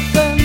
happen